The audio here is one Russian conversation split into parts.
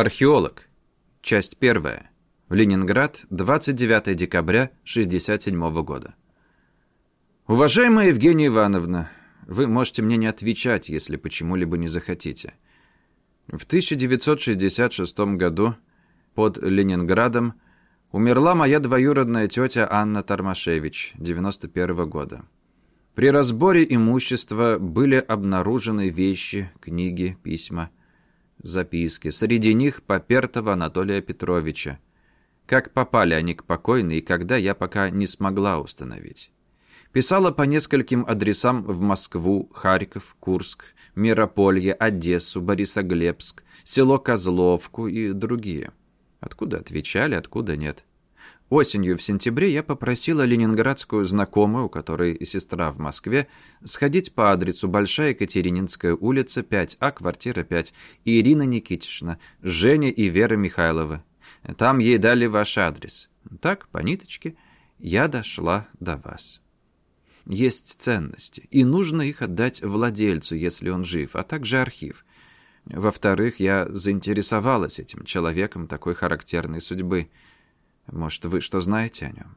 Археолог. Часть первая. Ленинград, 29 декабря 1967 года. Уважаемая Евгения Ивановна, вы можете мне не отвечать, если почему-либо не захотите. В 1966 году под Ленинградом умерла моя двоюродная тетя Анна Тормашевич, 91 года. При разборе имущества были обнаружены вещи, книги, письма, записки. Среди них Попертова Анатолия Петровича. Как попали они к покойной и когда, я пока не смогла установить. Писала по нескольким адресам в Москву, Харьков, Курск, Мирополье, Одессу, Борисоглебск, село Козловку и другие. Откуда отвечали, откуда нет. Осенью в сентябре я попросила ленинградскую знакомую, у которой сестра в Москве, сходить по адресу Большая Екатерининская улица, 5А, квартира 5, и Ирина Никитична, Женя и Вера Михайлова. Там ей дали ваш адрес. Так, по ниточке, я дошла до вас. Есть ценности, и нужно их отдать владельцу, если он жив, а также архив. Во-вторых, я заинтересовалась этим человеком такой характерной судьбы – может, вы что знаете о нем?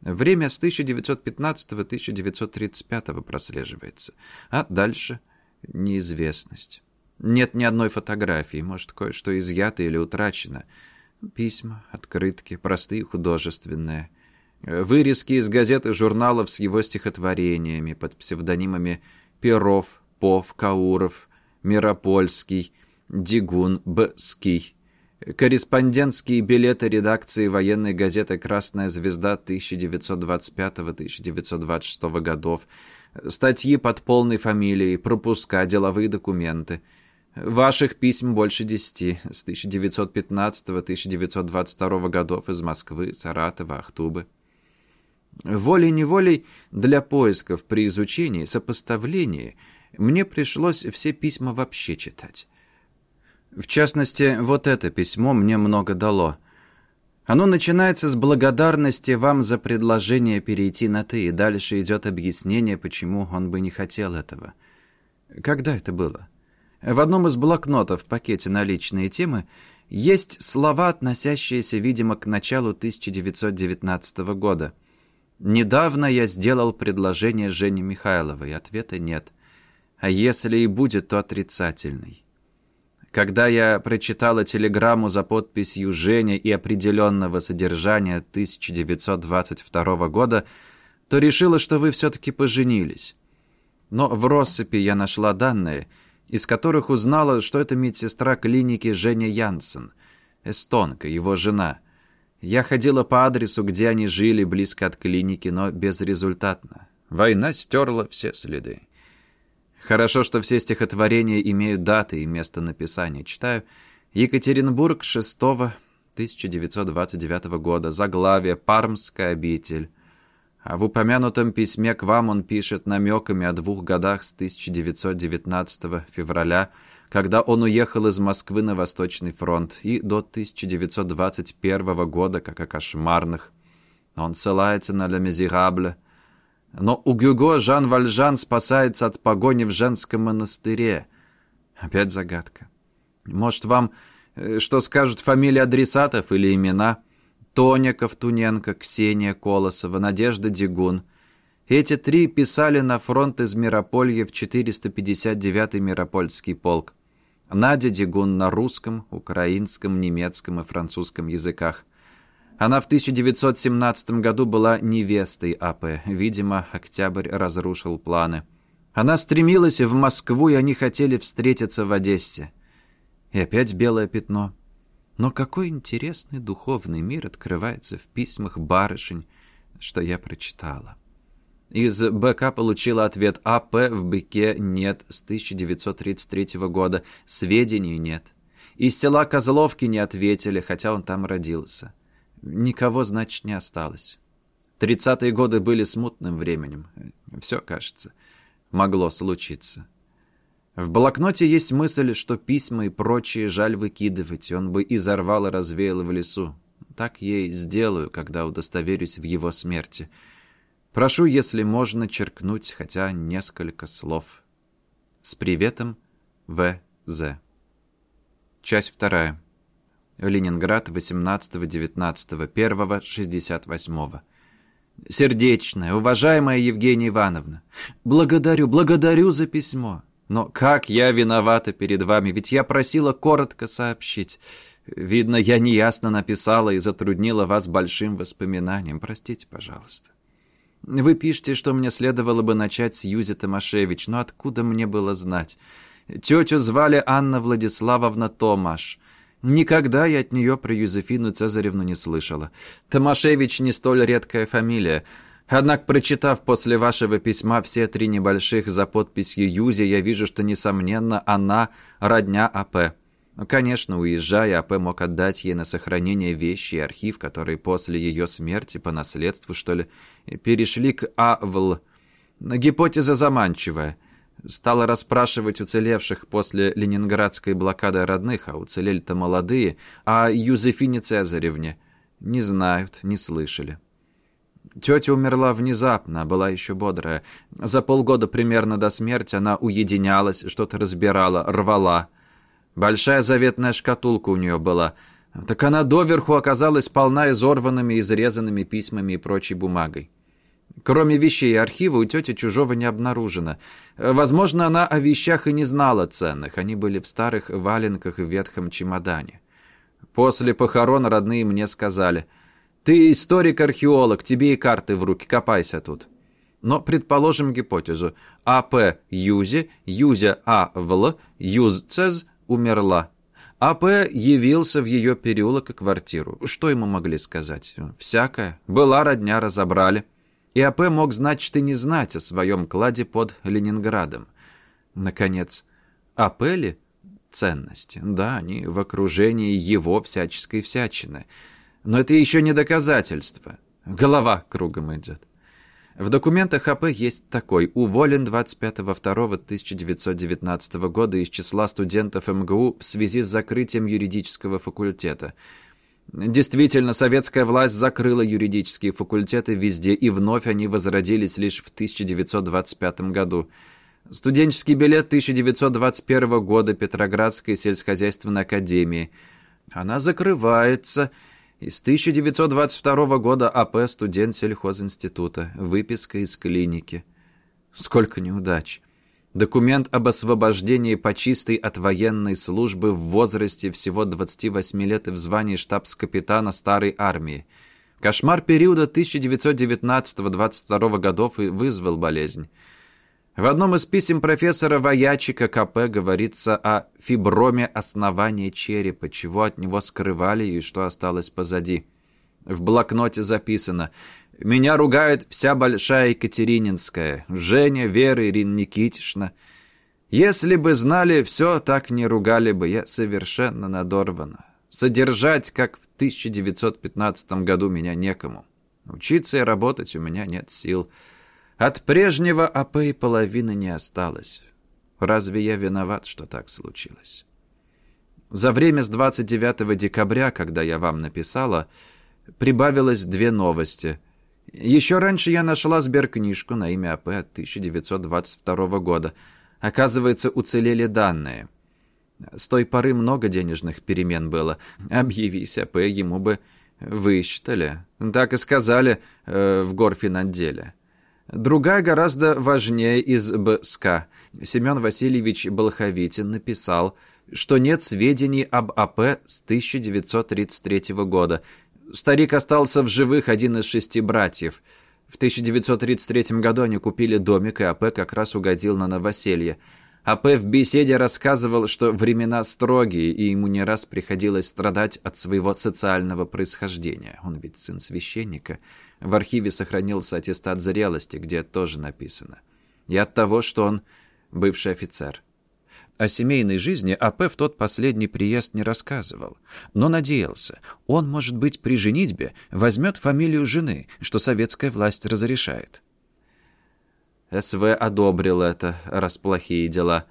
Время с 1915-1935 прослеживается, а дальше неизвестность. Нет ни одной фотографии, может, кое-что изъято или утрачено. Письма, открытки, простые художественные. Вырезки из газет и журналов с его стихотворениями под псевдонимами Перов, Пов, Кауров, Миропольский, Дигун, Бский. Корреспондентские билеты редакции военной газеты «Красная звезда» 1925-1926 годов, статьи под полной фамилией, пропуска, деловые документы. Ваших писем больше десяти, с 1915-1922 годов из Москвы, Саратова, Ахтубы. Волей-неволей для поисков при изучении, сопоставлении мне пришлось все письма вообще читать. В частности, вот это письмо мне много дало. Оно начинается с благодарности вам за предложение перейти на «ты», и дальше идет объяснение, почему он бы не хотел этого. Когда это было? В одном из блокнотов в пакете на личные темы есть слова, относящиеся, видимо, к началу 1919 года. «Недавно я сделал предложение Жене Михайловой. Ответа нет. А если и будет, то отрицательный». Когда я прочитала телеграмму за подписью Женя и определенного содержания 1922 года, то решила, что вы все-таки поженились. Но в россыпи я нашла данные, из которых узнала, что это медсестра клиники Женя Янсен, эстонка, его жена. Я ходила по адресу, где они жили, близко от клиники, но безрезультатно. Война стерла все следы. Хорошо, что все стихотворения имеют даты и место написания. Читаю «Екатеринбург 6 1929 года, заглавие «Пармская обитель». А в упомянутом письме к вам он пишет намеками о двух годах с 1919 февраля, когда он уехал из Москвы на Восточный фронт, и до 1921 года, как о кошмарных. Он ссылается на «Ля Мизерабле», но у Гюго Жан Вальжан спасается от погони в женском монастыре. Опять загадка. Может, вам э, что скажут фамилии адресатов или имена? Тоня Ковтуненко, Ксения Колосова, Надежда Дегун. Эти три писали на фронт из Мирополья в 459-й Миропольский полк. Надя Дегун на русском, украинском, немецком и французском языках. Она в 1917 году была невестой АП. Видимо, Октябрь разрушил планы. Она стремилась в Москву, и они хотели встретиться в Одессе. И опять белое пятно. Но какой интересный духовный мир открывается в письмах барышень, что я прочитала. Из БК получила ответ АП в БК нет с 1933 года, сведений нет. Из села Козловки не ответили, хотя он там родился. Никого, значит, не осталось. Тридцатые годы были смутным временем. Все, кажется, могло случиться. В блокноте есть мысль, что письма и прочие жаль выкидывать, он бы изорвал и развеял в лесу. Так и сделаю, когда удостоверюсь в его смерти. Прошу, если можно, черкнуть хотя несколько слов. С приветом, В.З. Часть вторая. Ленинград, 18-19-1-68. Сердечная, уважаемая Евгения Ивановна, благодарю, благодарю за письмо. Но как я виновата перед вами, ведь я просила коротко сообщить. Видно, я неясно написала и затруднила вас большим воспоминанием. Простите, пожалуйста. Вы пишете, что мне следовало бы начать с Юзи Томашевич, но откуда мне было знать? Тетю звали Анна Владиславовна Томаш. Никогда я от нее про Юзефину Цезаревну не слышала. Томашевич не столь редкая фамилия. Однако, прочитав после вашего письма все три небольших за подписью Юзи, я вижу, что, несомненно, она родня АП. Ну, конечно, уезжая, АП мог отдать ей на сохранение вещи и архив, которые после ее смерти, по наследству, что ли, перешли к АВЛ. Гипотеза заманчивая. Стала расспрашивать уцелевших после ленинградской блокады родных, а уцелели-то молодые, а Юзефине Цезаревне. Не знают, не слышали. Тетя умерла внезапно, была еще бодрая. За полгода примерно до смерти она уединялась, что-то разбирала, рвала. Большая заветная шкатулка у нее была. Так она доверху оказалась полна изорванными, изрезанными письмами и прочей бумагой. Кроме вещей и архива у тети чужого не обнаружено. Возможно, она о вещах и не знала ценных. Они были в старых валенках и ветхом чемодане. После похорон родные мне сказали, «Ты историк-археолог, тебе и карты в руки, копайся тут». Но предположим гипотезу. А.П. Юзе, Юзя А. Юзцез умерла. А.П. явился в ее переулок и квартиру. Что ему могли сказать? Всякое. Была родня, разобрали. И А.П. мог, значит, и не знать о своем кладе под Ленинградом. Наконец, А.П. ли? Ценности. Да, они в окружении его всяческой всячины. Но это еще не доказательство. Голова кругом идет. В документах АП есть такой. Уволен 25.02.1919 года из числа студентов МГУ в связи с закрытием юридического факультета. Действительно, советская власть закрыла юридические факультеты везде, и вновь они возродились лишь в 1925 году. Студенческий билет 1921 года Петроградской сельскохозяйственной академии. Она закрывается, из 1922 года АП студент сельхозинститута. Выписка из клиники. Сколько неудач. Документ об освобождении по чистой от военной службы в возрасте всего 28 лет и в звании штабс-капитана старой армии. Кошмар периода 1919-22 годов и вызвал болезнь. В одном из писем профессора Воячика КП говорится о фиброме основания черепа, чего от него скрывали и что осталось позади. В блокноте записано «Меня ругает вся большая Екатерининская, Женя, Вера, Ирина Никитишна. Если бы знали все, так не ругали бы, я совершенно надорвана. Содержать, как в 1915 году, меня некому. Учиться и работать у меня нет сил». От прежнего АП и половины не осталось. Разве я виноват, что так случилось? За время с 29 декабря, когда я вам написала, прибавилось две новости. Еще раньше я нашла сберкнижку на имя АП от 1922 года. Оказывается, уцелели данные. С той поры много денежных перемен было. Объявись АП, ему бы высчитали. Так и сказали э, в горфинотделе. Другая гораздо важнее из БСК. Семен Васильевич Болховитин написал, что нет сведений об АП с 1933 года. Старик остался в живых один из шести братьев. В 1933 году они купили домик, и АП как раз угодил на новоселье. АП в беседе рассказывал, что времена строгие, и ему не раз приходилось страдать от своего социального происхождения. Он ведь сын священника. В архиве сохранился аттестат зрелости, где тоже написано. И от того, что он бывший офицер. О семейной жизни АП в тот последний приезд не рассказывал, но надеялся, он, может быть, при женитьбе возьмет фамилию жены, что советская власть разрешает. СВ одобрил это, раз плохие дела.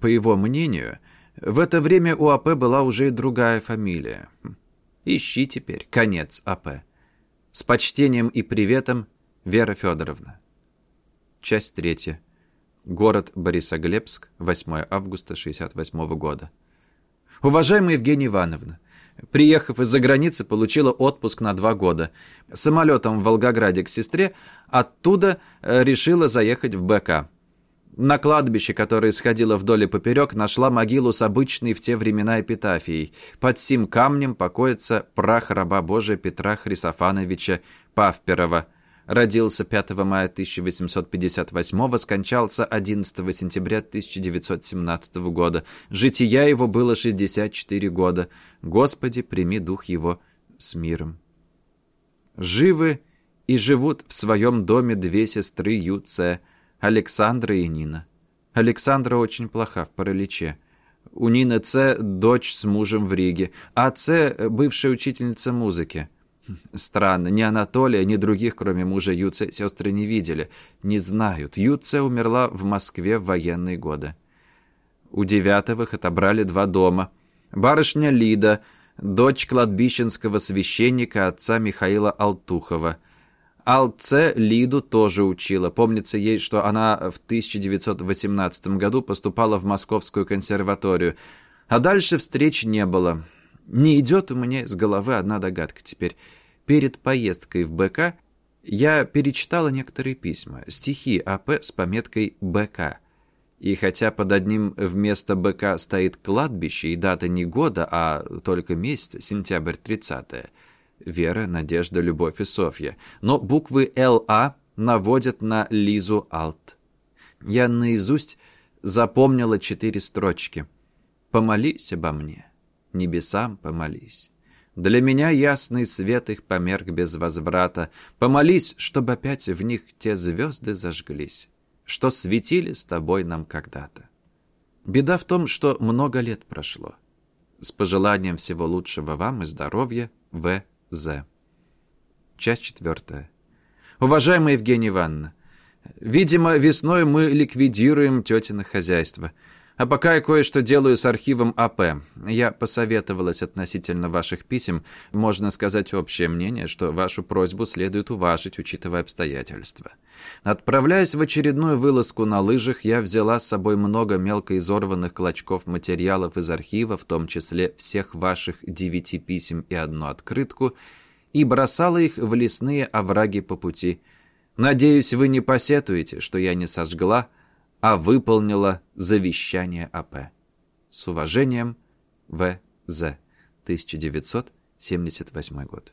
По его мнению, в это время у АП была уже и другая фамилия. Ищи теперь, конец АП. С почтением и приветом, Вера Федоровна. Часть третья. Город Борисоглебск, 8 августа 68 года. Уважаемая Евгения Ивановна, Приехав из-за границы, получила отпуск на два года. Самолетом в Волгограде к сестре, оттуда э, решила заехать в БК. На кладбище, которое сходило вдоль и поперек, нашла могилу с обычной в те времена эпитафией. Под сим камнем покоится прах раба Божия Петра Хрисофановича Павперова. Родился 5 мая 1858, скончался 11 сентября 1917 года. Жития его было 64 года. Господи, прими дух его с миром. Живы и живут в своем доме две сестры Юция – Александра и Нина. Александра очень плоха в параличе. У Нины Ц. дочь с мужем в Риге, а Ц. бывшая учительница музыки. Странно, ни Анатолия, ни других, кроме мужа Юце, сестры не видели, не знают. Юце умерла в Москве в военные годы. У Девятовых отобрали два дома. Барышня Лида, дочь кладбищенского священника отца Михаила Алтухова – Алце Лиду тоже учила. Помнится ей, что она в 1918 году поступала в Московскую консерваторию. А дальше встреч не было. Не идет у меня с головы одна догадка теперь. Перед поездкой в БК я перечитала некоторые письма, стихи АП с пометкой «БК». И хотя под одним вместо БК стоит кладбище и дата не года, а только месяц, сентябрь 30 -е, Вера, Надежда, Любовь и Софья. Но буквы ЛА наводят на Лизу Алт. Я наизусть запомнила четыре строчки. «Помолись обо мне, небесам помолись». Для меня ясный свет их померк без возврата. Помолись, чтобы опять в них те звезды зажглись, что светили с тобой нам когда-то. Беда в том, что много лет прошло. С пожеланием всего лучшего вам и здоровья, В. З. Часть четвертая. Уважаемая Евгения Ивановна, видимо, весной мы ликвидируем тетино хозяйство. А пока я кое-что делаю с архивом АП. Я посоветовалась относительно ваших писем. Можно сказать общее мнение, что вашу просьбу следует уважить, учитывая обстоятельства. Отправляясь в очередную вылазку на лыжах, я взяла с собой много мелко изорванных клочков материалов из архива, в том числе всех ваших девяти писем и одну открытку, и бросала их в лесные овраги по пути. Надеюсь, вы не посетуете, что я не сожгла, а выполнила завещание АП. С уважением, В.З. 1978 год.